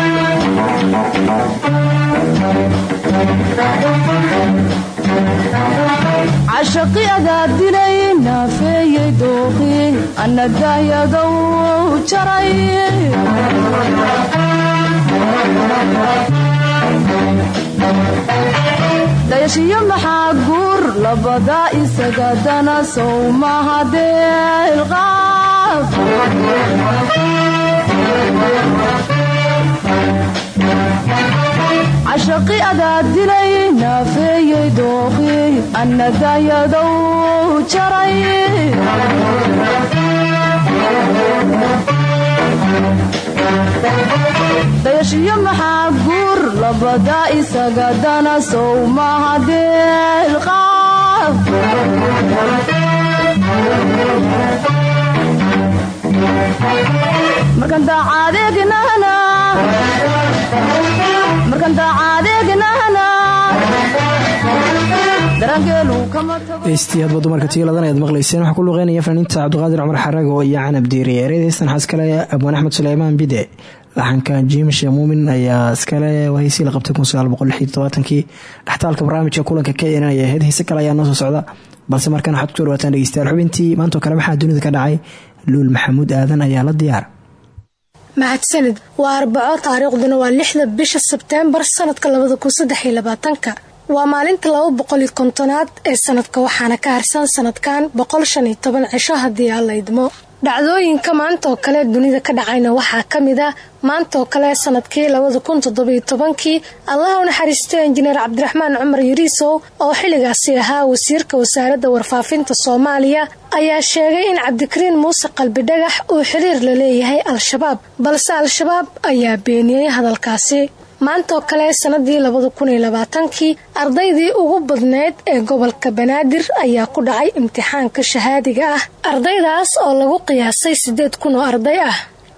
cashaqi adaa dilay naafeeyey dooqi ana dahyadow jaray dayashiyo maxaa guur labadaa isaga dana sow maha deelqaaf cashaqi adaa dilay naafeeyey dooqi ana dahyadow jaray dayashiyo maxaa guur labadaa isaga dana sow maha deelqaaf markan markan heystiyaadba dumarka tiiladan ayaad maqlayseen. Waxaa ku luqeynaya fanaaniinta cabdiqaadir cumar xarago iyo canab diiri eredeystan waxaa iskale abwaan axmed suleymaan bide. Laxanka jiimshe muumin ayaa iskale heysii la qabtay kii dhextaalka barnaamijka kulanka k n ay ahayd heese kale ayaa noo socda. Balse markan waxaad ku soo dhawaataan dhegeystayaal xubintii maantoo kale maxaa dunida ka dhacay? Luul maxamuud aadan ayaa la diyaar mahadsanid waa arbaco taariikhduna waa lixda bisha sebteembar sanadka labada kun waa maalinta laba boqol iyo kontonaad ee sanadka waxaana ka harsan sanadkan boqol shan iyo toban cisho haddii aan la idmo dhacdooyinka maanta oo kale dunida ka dhacayna waxaa ka mid ah maanta oo kale sannadkii labada kun toddobiyo tobankii allaha u injineer cabdiraxmaan cumar yariisow oo xilligaasi ahaa wasiirka wasaaradda warfaafinta soomaaliya ayaa sheegay in cabdikariin muuse qalbi dhagax uu xiriir la leeyahay al-shabaab balse al-shabaab ayaa beeniyey hadalkaasi maantaoo kale sanadii labada kun labaatankii ardaydii ugu badneyd ee gobolka banaadir ayaa ku dhacay imtixaanka shahaadiga ah. Ardaydaas oo lagu qiyaasay sideed kun oo arday ah.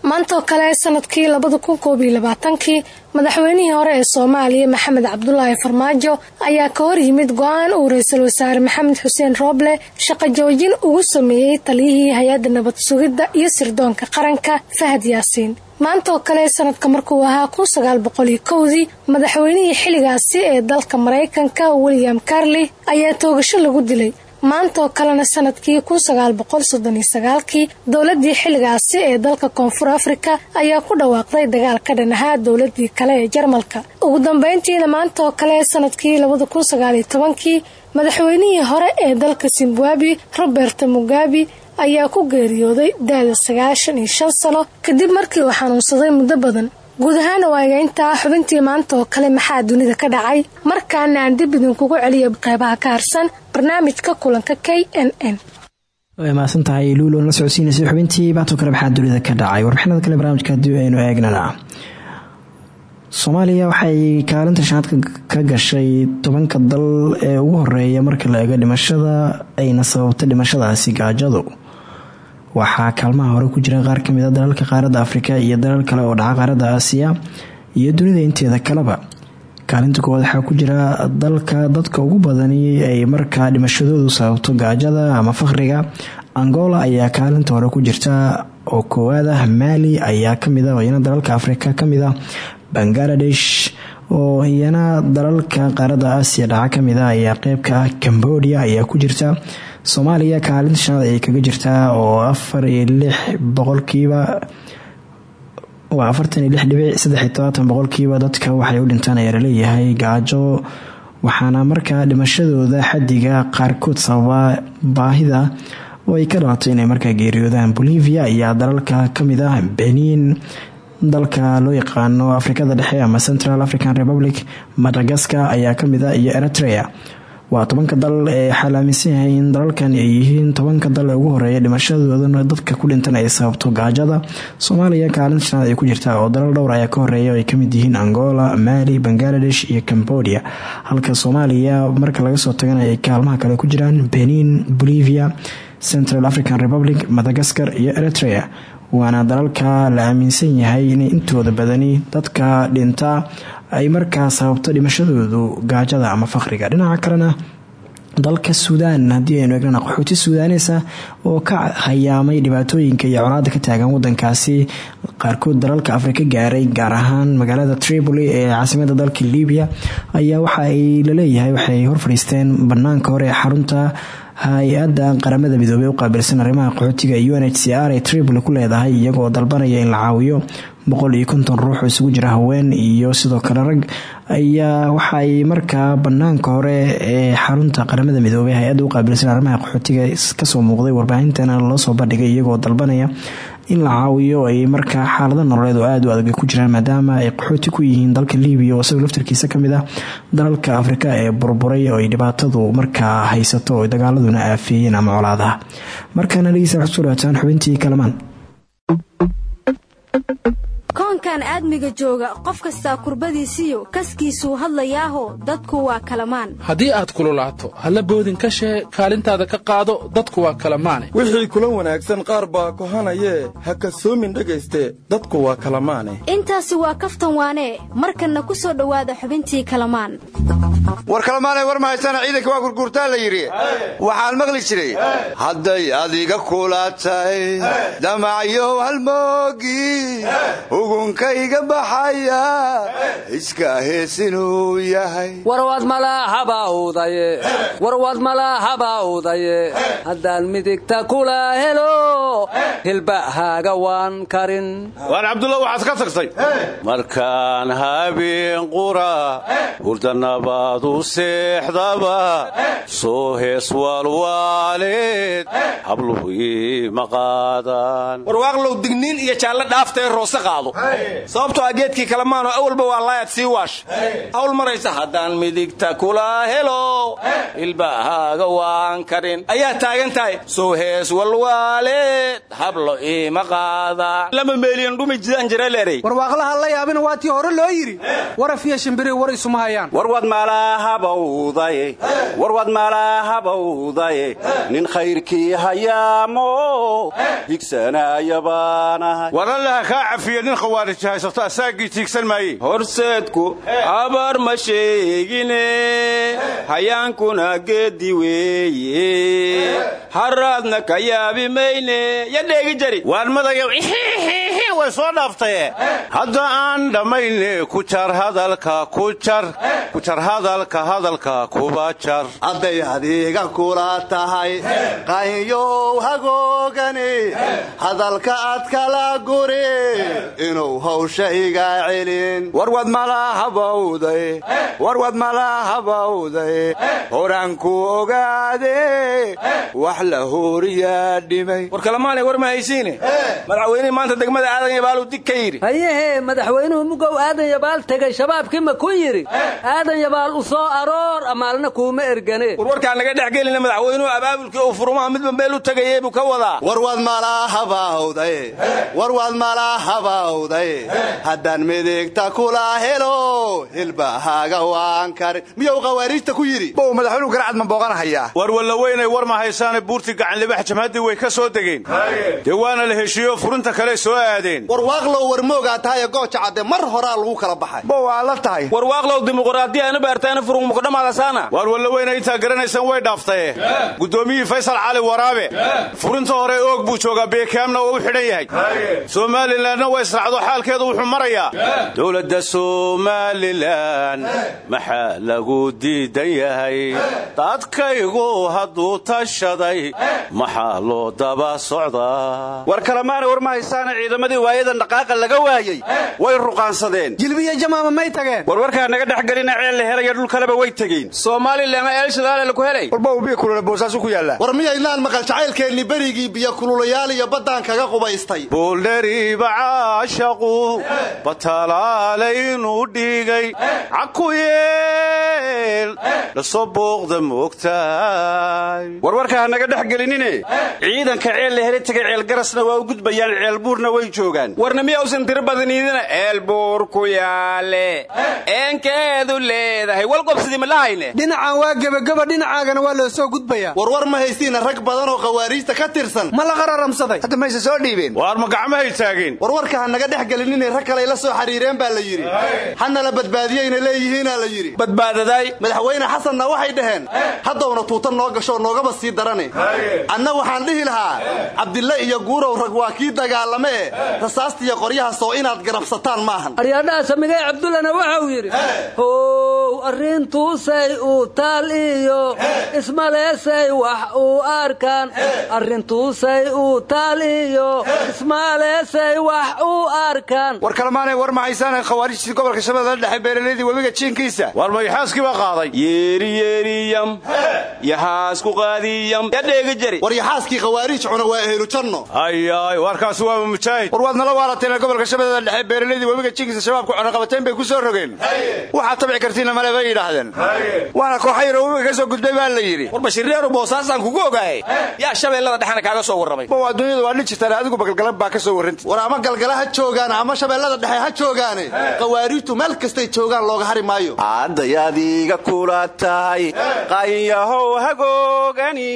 Maantaoo kale sannadkii labada kun labaatankii madaxweynihii hore ee soomaaliya maxamed cabdulaahi farmaajo ayaa ka hor yimid go'aan uu ra'iisul wasaare maxamed xuseen rooble shaqo joojin ugu sameeyey taliyihii hay'adda nabad sugidda iyo sirdoonka qaranka fahad yaasiin maanta oo kale sanadka markuu ahaa kun sagaal boqol kowdii madaxweynihii xilligaasi ee dalka maraykanka william carley ayaa toogasho lagu dilay. Maanta kalena sannadkii kun sagaal boqol xilligaasi ee dalka koonfur afrika ayaa ku dhawaaqday dagaal ka dhan ahaa dowladii kale ee jarmalka. Ugu dambeyntiina maanta oo kale sannadkii labada kun sagaal tobankii madaxweynihii hore ee dalka zimbabwe robert mugabe ayaa ku geeriyooday da-da sagaashan iyo shan sano kadib markii uu xanuunsaday muddo badan. Guud ahaana waaga intaa xubintii maanta oo kale maxaa dunida ka dhacay? Markaana aan dib idinkugu celiya qeybaha ka barnaamijka kulanka k n n. Way tahay luulo la socodsiinaysay xubintii baatoo kale maxaa dunida ka dhacay? Warbixinada kale barnaamijka haddii aynu eegnana? Soomaaliya waxay kaalinta shanaad ka gashay tobanka dal ee ugu horreeya marka la eego dhimashada ayna sababta dhimashadaasi gaajadu waxaa kaalmaha hore ku jira qaar ka mid a dalalka qaaradda afrika iyo dalal kale oo dhaca qaaradda aasiya iyo dunida inteeda kaleba. Kaalinta koowaad waxaa ku jira dalka dadka ugu badani ay markaa dhimashadoodu sababto gaajada ama faqriga. Angola ayaa kaalinta hore ku jirta oo koowaad ah maali ayaa ka mid a iyana dalalka afrika ka mid a bangaladesh oo iyana dalalka qaaradda aasiya dhaca ka mid a ayaa qeybka ah cambodia ayaa ku jirta soomaaliya kaalinta shanaad ayay kaga jirtaa oo afar iyo lix boqolkiiba waa afartan boqolkiiba dadka waxay u dhintaan ayaa la leeyahay gaajo. Waxaana markaa dhimashadooda xadiga qaarkood sababa baahida oo ay ka dhalato inay markaa geeriyoodaan bolivia ayaa dalalka ka mid ah benin dalka loo yaqaano afrikada dhexe ama central african republic madagaskar ayaa ka mid ah iyo eritrea. Waa tobanka dal ee aaminsan yahay in dalalkan ay yihiin tobanka dal ee ugu horreeya dhimashadoodana dadka ku dhintan ay sababto gaajada. Soomaaliya kaalinta ay ku jirtaa oo dalal dhowr ayaa ka horreeya ay ka mid yihiin angola mali bangaladesh iyo cambodia. Halka soomaaliya marka laga soo tagana ay kaalmaha kale ku jiraan benin bolivia central african republic madagaskar iyo eritrea waana dalalka la aaminsan yahay in intooda badani dadka dhinta ay markaa sababto dhimashadoodu gaajada ama faqriga. Dhinaca kalena dalka suudaan haddii aynu eegnana qaxooti suudaaneysa oo ka hayaamay dhibaatooyinka iyo colaada ka taagan wadankaasi qaarkood dalalka afrika gaaray gaar ahaan magaalada tripoli ee caasimada dalka libiya ayaa waxa ay la leeyahay waxay hor fadhiisteen banaanka hore ee xarunta hay'adda qaramada midoobey u qaabilsan arrimaha qaxootiga u n h c r ee tripoli ku leedahay iyagoo dalbanaya in la caawiyo boqol iyo konton ruux oo isugu jira haween iyo sidoo kale rag. Ayaa waxaay markaa banaanka hore ee xarunta qaramada midoobey hay'adda u qaabilsan arrimaha qaxootiga ka soo muuqday warbaahintana loo soo bandhigay iyagoo dalbanaya in la caawiyo ay markaa xaalado nololeed oo aada u adag ku jiraan maadaama ay qaxooti ku yihiin dalka libiya oo isagoo laftarkiisa ka mid ah dalalka afrika ee burburay oo ay dhibaatadu markaa haysato oo dagaaladuna aafeeyeen ama colaadaha. Markaana dhegeysa waxad ku soo dhawaataan xubintii kalamaan koonkan aadmiga jooga qof kastaa kurbadiisiyo kaskiisuu hadlayaaho dadku waa kalamaan. Haddii aad kululaato halla boodin ka shee kaalintaada ka qaado dadku waa kalamaane. Wixii kula wanaagsan qaar baa kohanayee ha kasoomin dhegayste dadku waa kalamaane. Intaasi waa kaftan waanee markanna ku soo dhowaada xubintii kalamaan. War kalamaanay war mahaysana ciidanka waa gurguurtaa la yidhi. Waxaan maqli jiray. Hadday adiga kulaatay damacyo halmoogi ugunkayga baxaya. Iska heesinuu yahay. Warwad malaaxabawdaye haddaan midigta kula helo hilbahaaga waan karin. Waan cabdulla waxaad ka tagtay markaan habeen qura hurdanabaadu seexdaba. Soo hees waalwaaleed habluhu iima qaadaan. Warwaaqlow digniin iyo jaallo dhaaftee roose qaado sababtoo ah geedkii kalemaano awalba waa laayaad sii waash. Hawl maraysa haddaan midigta kula helo ilbahaaga waan karin. Ayaa taagan tahay sow hees walwaaleed hablo iima qaada. Lama meeliyan dhumi jidaan jiraleerey warwaaqlaha la yaabina waa tii hore loo yidhi. Waraf iyo shimbiri war isuma hayaan. Warwad malahabawdaye warwad malahabawdaye nin khayrkii hayaamo higsanaya baanahay waralaha kaa cafiya nin khawaarij haysato asaagii tiigsan maaye horseedku abaar ma sheegine hayaankuna geedi weeye. Haraadna ka yaabi mayne ya dheegi jari. Waanmadayow way soo dhaaftaye. Hadda aan dhammayne ku jar hadalka ku jar ku jar hadalka hadalka kuba jar hadday adiga kula tahay qaynyow hagoogani hadalka ad kala guri inuu hawsha iga celin warwad malahabawday warwad malahabawday horaanku ogaade. Wax la hooriyaa dhimay. War kalamaanay war ma haysiine madaxweynihii maanta degmada aadan yabaalu dig ka yidhi. Madaxweynuhu mugow aadan yabaal tegay shabaabkii ma ku yidhi? Aadan yabaal u soo aroor amaalna kuuma ergane. Warwarkaan naga dhex gelina madaxweynuhu abaabulkii uu furumaha midba meel u tegayey buu ka wadaa. Warwad malahabawday warwad malahabawday haddaan midigta kula helo hilbahaaga waan karin miyuu khawaariijta ku yidhi? Bow madaxweynuhu garacad ma booqanahayaa war walla weynay war ma haysaane buurtii gacanlibax jamhaddii way ka soo degeen. Dee waana la heshiiyo furinta kale soo aadeen. Warwaaqlow warmoogaa tahaye gooja cadde mar horaa lagu kala baxay. Bow aa la tahay. Warwaaqlow dimuqraadiyaanu baartaana furung mukdhamaadasaana waar walla weyna intaa garanaysaan way dhaaftaye guddoomiyihii faysal cali waraabe. Furinta hore oog buu joogaa beekaamna waa u xidhan yahay. Somalilanna way israacdo xaalkeedu wuxuu marayaa. Dowladda somalilan maxaa lagu diidan yahay dadkaygu hadduu tashaday maxaa loo daba socdaa? War kalemaana war ma haysaana ciidamadii waayadan dhaqaaqa laga waayey way ruqaansadeen. Jilbiya jamaama may tageen. Warwarkaa naga dhex gelina ceel la helaya dhul kaleba way tegeen. Somalilan eel shidaale laku helay. Warbow biyo kulula boosaasu ku yaallaa. War miyaynaan maqal jacaylkeennii berigii biyo kululayaal iyo baddaan kaga qubaystay buuldheriiba caashaqu batalaalaynu dhigay cakuyeel la soo booqda moogtaay warwarkaa naga dhex gelinine ciidanka ceel la helay tegay ceel garasna waa u gudbayaan ceel buurna way joogaan warna miya usan tiro badaniidina eel buur ku yaale eenkeedu leedahay walqobsidii ma lahayne dhinacan waa gebageba dhinacaagana waa loo soo gudbayaa warwar ma haysiina rag badan oo khawaariijta ka tirsan ma la qararamsaday hadda mayse soo dhiibeen waar ma gacmahay taageen warwarka ha naga dhex gelinine rag kaley la soo xiriireen baa la yidhi. Hanala badbaadiyeyna leeyihiinaa la yidhi. Badbaadaday? Madaxweyne xasanna waxay dhaheen haddowna tuuta noo gasho noogaba sii darane anna waxaan dhihi lahaa cabdille iyo guurow rag waa kii dagaalame e rasaastiiyo qoryaha soo inaad garabsataan maahan aryaadhaha samigay cabdullana waxau yidhi how arrintuusay uu taal iyo ismaleesay wax uu arkaan. Arrintuusay uu taal iyo ismaleesay wax uu arkaan. War kalemaanay war ma haysaana khawaarijtii gobolka shabeellada dhexe beeralaydii webiga jiinkiisa. Waar mayaxaaskii baa qaaday. Yeeriyeeriyam yaxaasku qaadiyam ya dheegi jari. War yaxaaskii khawaariij cuna waa ehlu janno. Ayaay warkaas waaba mujaahid war waad nala waalateen gobolka shabeellada dhexe beeralaydii webiga jiinkiisa shabaabku cunaqabateen bay ku soo rogeen. Waxaad tabci kartiinna male bay yidhaahdeen. Waana kooxa yaroo webiga ka soo gudbay baa la yidhi. War bashireeru boosaasaan kugu ogaayay yaa shabeellada dhexena kaaga soo warramay. Bow adduunyadu waa dhi jirtaan adigu bagalgalan baa ka soo warranti. War ama galgala ha joogaan ama shabeellada dhexe ha joogaane khawaariijtu meel kastay joogaan looga hari maayo. Hadday adiga kula tahay qaynyahow hagoogani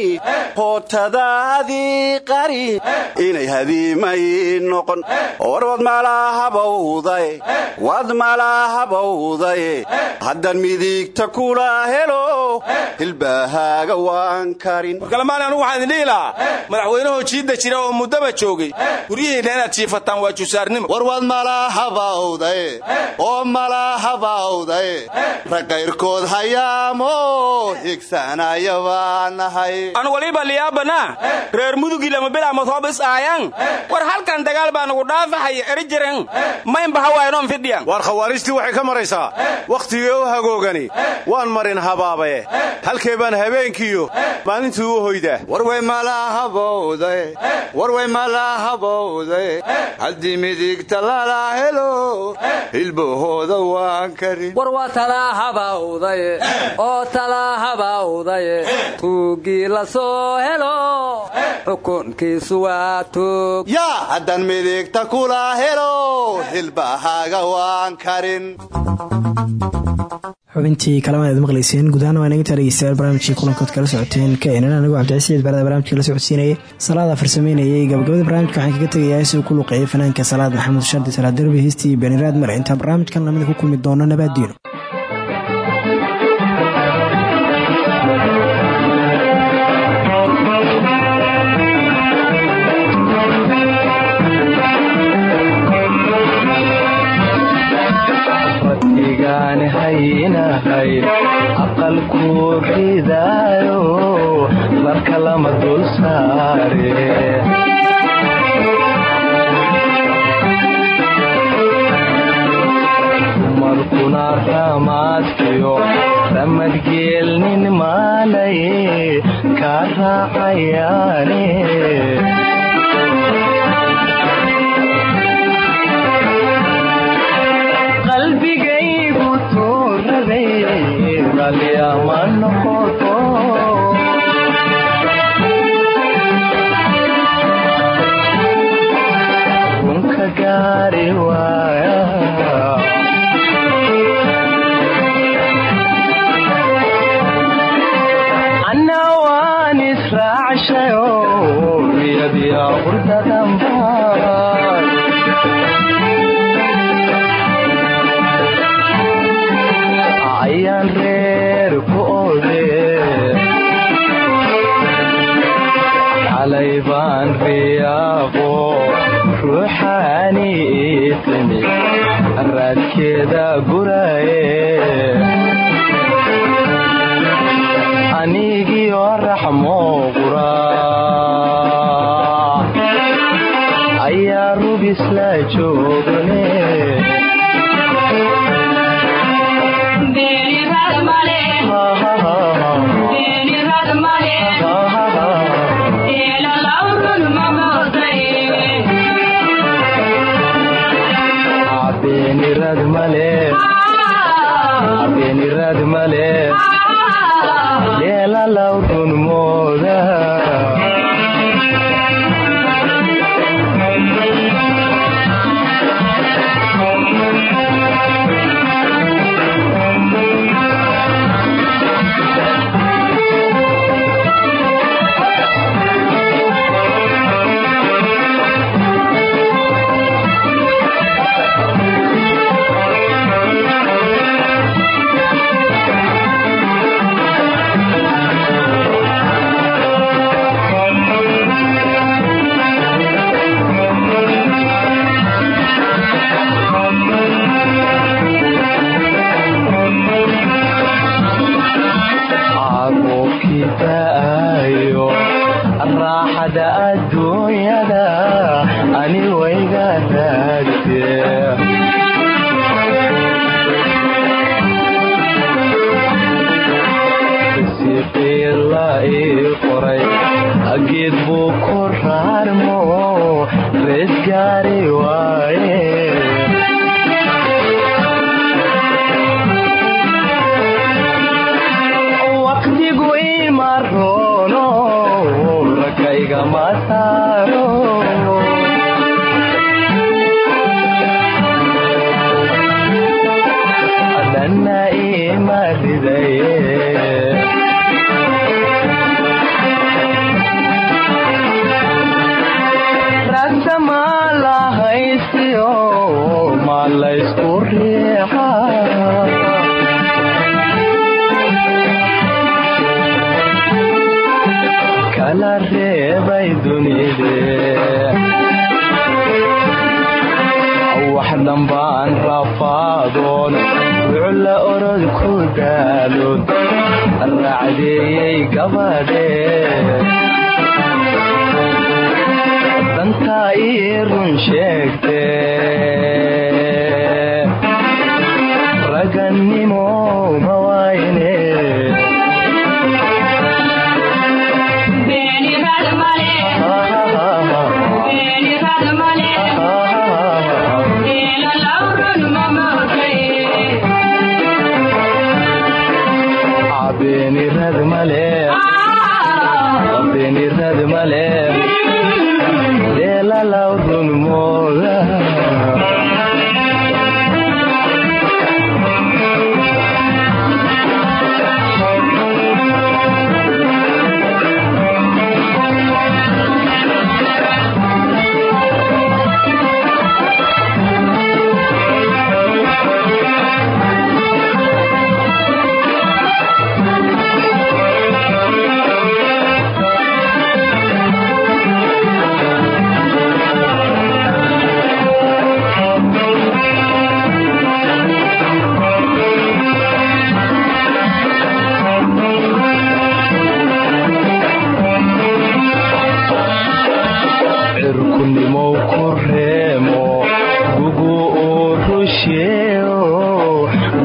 hootadaadii qari inay hadiimay noqon. War wad malahabawday wad malahabawday haddaan midigta kula helo hilbahaaga waan karin. Warkalamaani anugu waxaan idin dhihi lahaa jiidda jira oo muddaba joogay guryihiinna inaad jiifataan waa war waad malahabawday oo malahabawday rag qayrkood hayaamo higsanaya baa nahay. An waliba liyaabana reer mudugii lama bilaamad hoob is aayan war halkan dagaal baa nagu dhaafahaya eri jiran maynba hawaayanon fidhiyan waar khawaarijtii waxay ka maraysaa. Wakhtigii u hagoogani. Waan marin habaabaye. Halkee baan habeenkiiyo? Maalintii u hoydaa war way malahabowday warway mala habowday haddii midigta lala helo hilbahooda waan karin war waa talaa habawday oo talaa habawday tuuggii la soo helo. Xukunkiisu waa tuug. Yaa haddaan midigta kula helo. Hilbahaaga waan karin xubintii kalama aad maqlayseen gudahaan waa inagintaa dhegeystayaal barnaamijkii kulankood kala socoteen. Keenan anigoo cabdicasiid barada barnamijka la socodsiinayay salaada farsameynayay gabagabada barnaamijka waxaan kaga tegayaa si uu ku luqeeyay fanaanka salaad maxamed shardi salaad derbi heystii beniraad mare intaa barnaamijkan lamida ku kulmi doono nabaaddiino haynahay aqalku ridaayo marka lama dul saare markuna ramaadkiyo ramadgeelnin maalay ka raacayaane tuuraday ralyama noqoto runka gaari waaya raadkeeda raxmo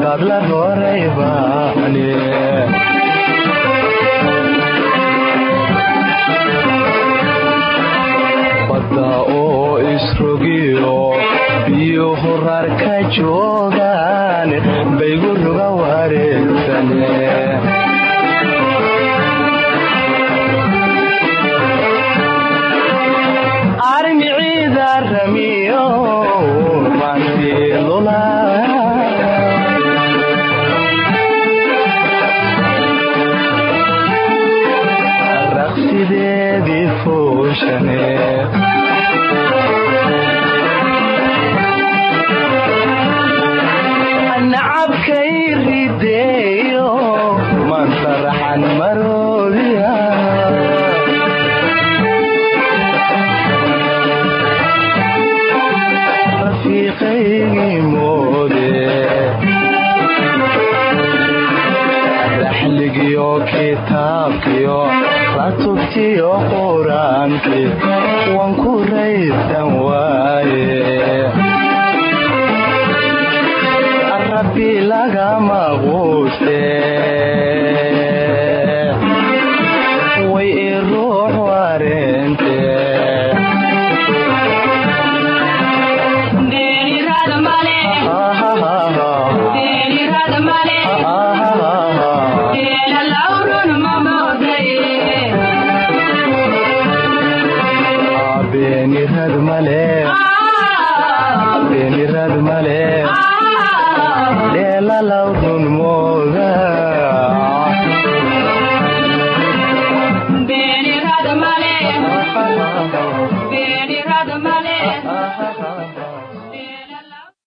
dadla horay badda oo isrogiyo biyuhu rarka joogaan ruga wareegsan ratubtiyo qur'aankii waan ku raysan waaye rabbi lagama quuste